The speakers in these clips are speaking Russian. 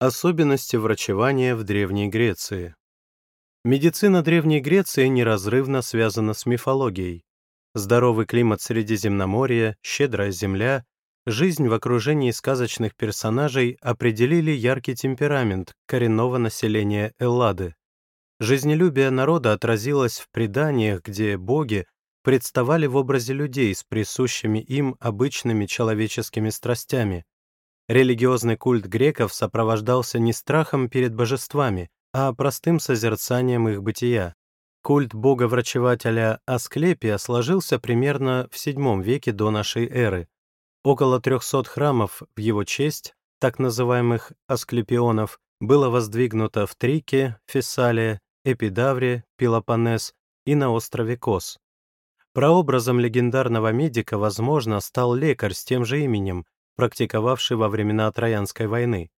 Особенности врачевания в Древней Греции. Медицина Древней Греции неразрывно связана с мифологией. Здоровый климат Средиземноморья, щедрая земля, жизнь в окружении сказочных персонажей определили яркий темперамент коренного населения Эллады. Жизнелюбие народа отразилось в преданиях, где боги представали в образе людей с присущими им обычными человеческими страстями. Религиозный культ греков сопровождался не страхом перед божествами, а простым созерцанием их бытия. Культ бога-врачевателя Асклепия сложился примерно в VII веке до нашей эры. Около 300 храмов в его честь, так называемых Асклепионов, было воздвигнуто в Трике, Фессалия, Эпидавре, Пелопоннес и на острове Кос. Прообразом легендарного медика, возможно, стал лекарь с тем же именем, практиковавший во времена Троянской войны.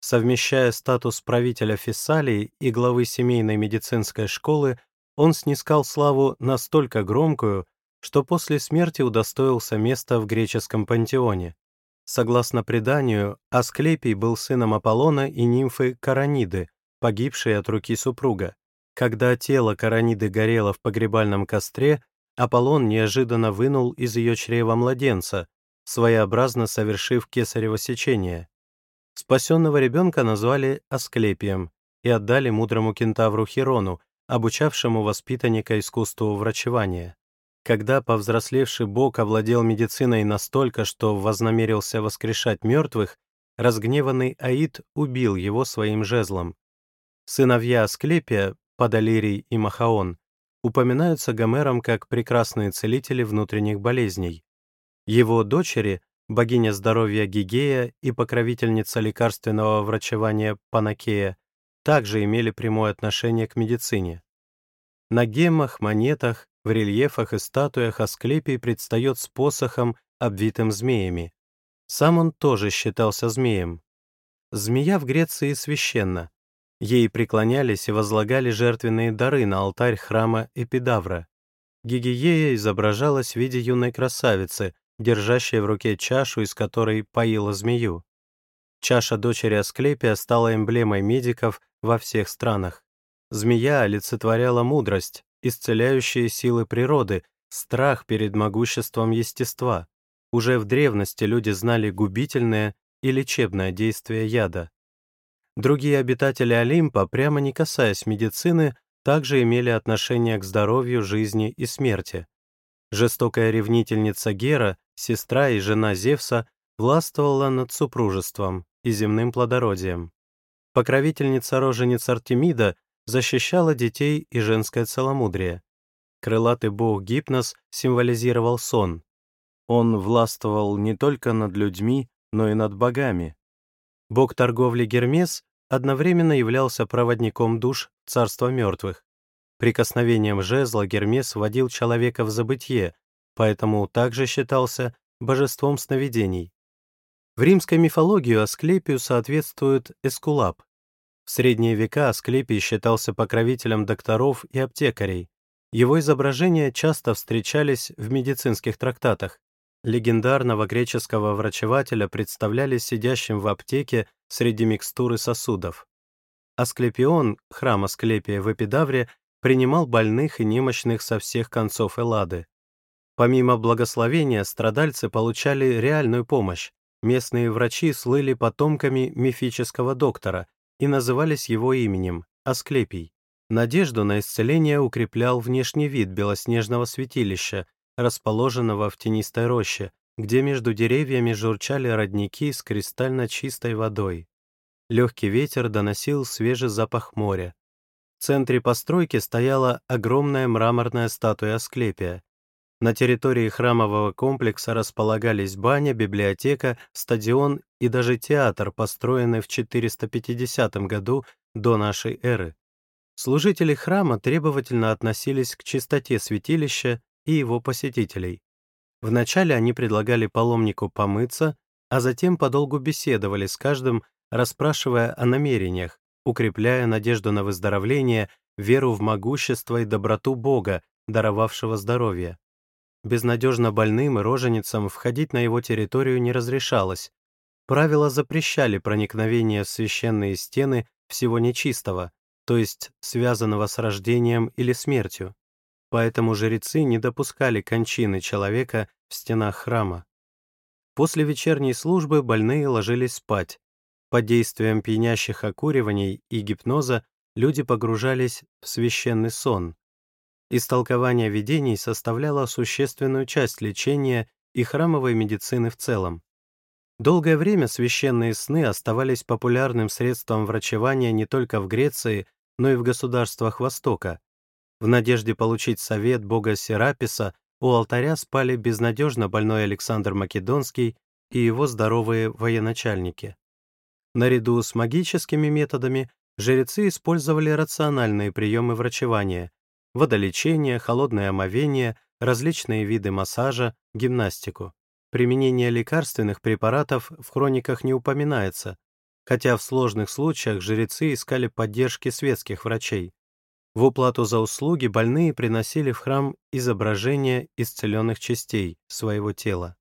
Совмещая статус правителя Фессалии и главы семейной медицинской школы, он снискал славу настолько громкую, что после смерти удостоился места в греческом пантеоне. Согласно преданию, Асклепий был сыном Аполлона и нимфы Караниды, погибшей от руки супруга. Когда тело Караниды горело в погребальном костре, Аполлон неожиданно вынул из ее чрева младенца, своеобразно совершив кесарево сечение. Спасенного ребенка назвали Асклепием и отдали мудрому кентавру Хирону, обучавшему воспитанника искусству врачевания. Когда повзрослевший бог овладел медициной настолько, что вознамерился воскрешать мертвых, разгневанный Аид убил его своим жезлом. Сыновья Асклепия, Падалирий и Махаон, упоминаются Гомером как прекрасные целители внутренних болезней. Его дочери, богиня здоровья Гигея и покровительница лекарственного врачевания Панакея, также имели прямое отношение к медицине. На геммах, монетах, в рельефах и статуях Асклепий предстает с посохом, обвитым змеями. Сам он тоже считался змеем. Змея в Греции священна. Ей преклонялись и возлагали жертвенные дары на алтарь храма Эпидавра. Гигиея изображалась в виде юной красавицы, держащей в руке чашу, из которой поила змею. Чаша дочери Асклепия стала эмблемой медиков во всех странах. Змея олицетворяла мудрость, исцеляющие силы природы, страх перед могуществом естества. Уже в древности люди знали губительное и лечебное действие яда. Другие обитатели Олимпа, прямо не касаясь медицины, также имели отношение к здоровью, жизни и смерти. Жестокая ревнительница Гера, сестра и жена Зевса, властвовала над супружеством и земным плодородием. Покровительница рожениц Артемида защищала детей и женское целомудрие. Крылатый бог Гипнос символизировал сон. Он властвовал не только над людьми, но и над богами. Бог торговли Гермес одновременно являлся проводником душ царства мертвых. Прикосновением жезла Гермес вводил человека в забытье, поэтому также считался божеством сновидений. В римской мифологии Асклепию соответствует Эскулап. В средние века Асклепий считался покровителем докторов и аптекарей. Его изображения часто встречались в медицинских трактатах. Легендарного греческого врачевателя представляли сидящим в аптеке среди микстуры сосудов. Асклепион, храм Асклепия в Эпидавре, принимал больных и немощных со всех концов Эллады. Помимо благословения, страдальцы получали реальную помощь. Местные врачи слыли потомками мифического доктора, и назывались его именем — Асклепий. Надежду на исцеление укреплял внешний вид белоснежного святилища, расположенного в тенистой роще, где между деревьями журчали родники с кристально чистой водой. Легкий ветер доносил свежий запах моря. В центре постройки стояла огромная мраморная статуя Асклепия. На территории храмового комплекса располагались баня, библиотека, стадион и даже театр, построенный в 450 году до нашей эры. Служители храма требовательно относились к чистоте святилища и его посетителей. Вначале они предлагали паломнику помыться, а затем подолгу беседовали с каждым, расспрашивая о намерениях, укрепляя надежду на выздоровление, веру в могущество и доброту Бога, даровавшего здоровье. Безнадежно больным и роженицам входить на его территорию не разрешалось. Правила запрещали проникновение в священные стены всего нечистого, то есть связанного с рождением или смертью. Поэтому жрецы не допускали кончины человека в стенах храма. После вечерней службы больные ложились спать. Под действием пьянящих окуриваний и гипноза люди погружались в священный сон. Истолкование видений составляло существенную часть лечения и храмовой медицины в целом. Долгое время священные сны оставались популярным средством врачевания не только в Греции, но и в государствах Востока. В надежде получить совет бога Сераписа у алтаря спали безнадежно больной Александр Македонский и его здоровые военачальники. Наряду с магическими методами жрецы использовали рациональные приемы врачевания, водолечение, холодное омовение, различные виды массажа, гимнастику. Применение лекарственных препаратов в хрониках не упоминается, хотя в сложных случаях жрецы искали поддержки светских врачей. В уплату за услуги больные приносили в храм изображения исцеленных частей своего тела.